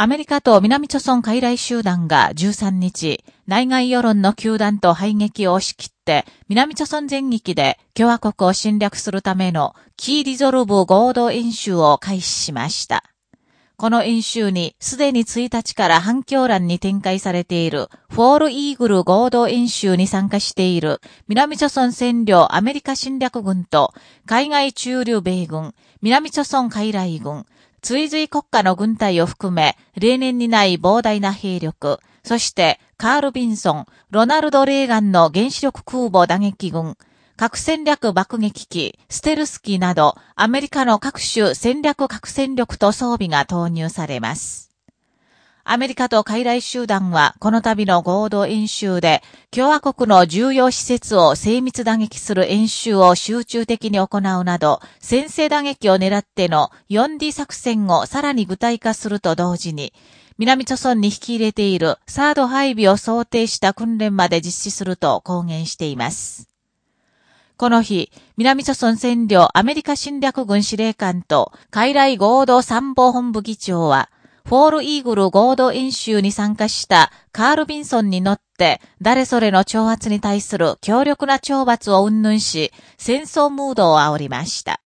アメリカと南朝村傀儡集団が13日、内外世論の球団と排撃を押し切って、南朝村全域で共和国を侵略するためのキーリゾルブ合同演習を開始しました。この演習にすでに1日から反響欄に展開されているフォールイーグル合同演習に参加している南朝村占領アメリカ侵略軍と海外駐留米軍、南朝村海来軍、追随国家の軍隊を含め、例年にない膨大な兵力、そしてカール・ビンソン、ロナルド・レーガンの原子力空母打撃軍、核戦略爆撃機、ステルス機など、アメリカの各種戦略核戦力と装備が投入されます。アメリカと海来集団はこの度の合同演習で共和国の重要施設を精密打撃する演習を集中的に行うなど、先制打撃を狙っての 4D 作戦をさらに具体化すると同時に、南朝村に引き入れているサード配備を想定した訓練まで実施すると公言しています。この日、南朝村占領アメリカ侵略軍司令官と海来合同参謀本部議長は、フォールイーグル合同演習に参加したカール・ビンソンに乗って、誰それの挑発に対する強力な懲罰を云々し、戦争ムードを煽りました。